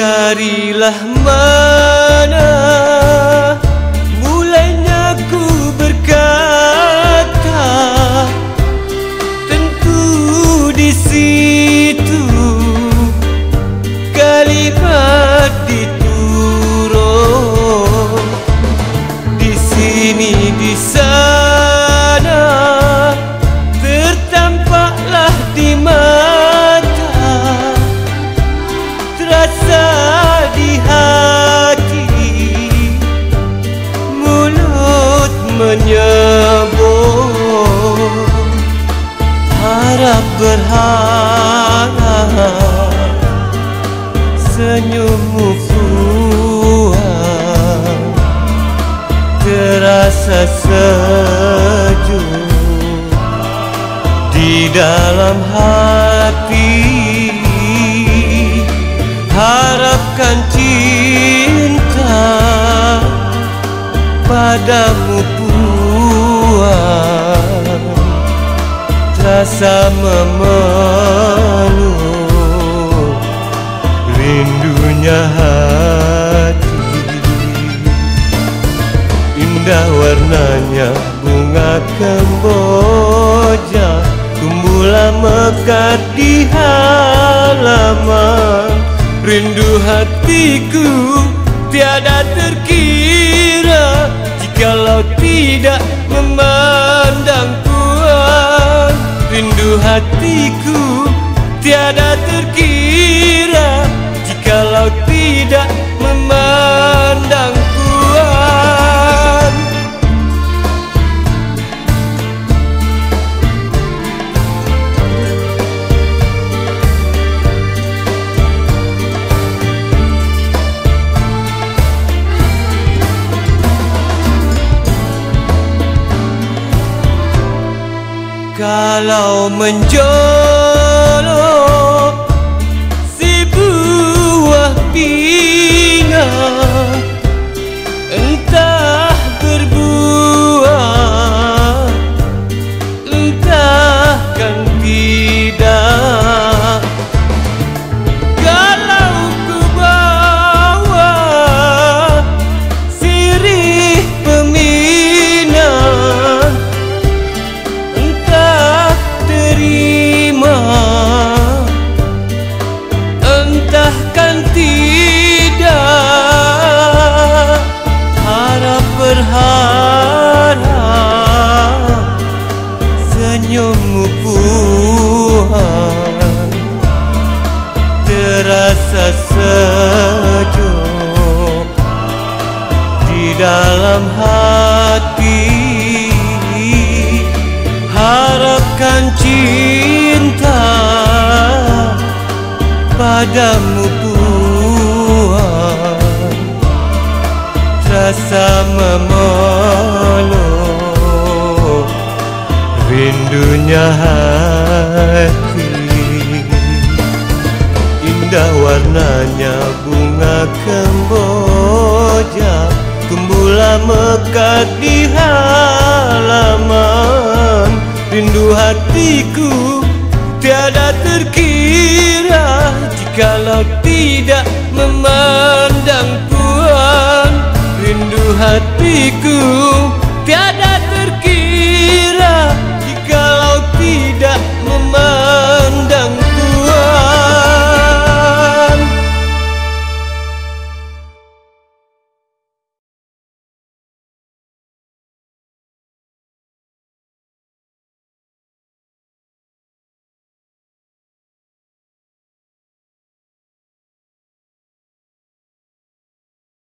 Darilah mana mulainya ku berkata Tentu di situ kalimat diturun Di sini di sana berharap Senyummu puas Terasa sejuk Di dalam hati. Harapkan cinta Padamu puas Rasa memeluk. Rindunya hati. Indah warnanya bunga kemboja. Tumbuhlah mekar di halaman. Rindu hatiku tiada terkira. Jikalau tidak memandang puan Rindu hatiku tiada terkira Jikalau tidak memandang Kalau menjolok Harap Senyummu Terasa sejuk Di dalam hati. Harapkan cinta Padamu Rindunya hati. Indah warnanya bunga kemboja Tumbuhlah mekar di halaman. Rindu hatiku tiada terkira Jikalau tidak memandang puan Rindu hatiku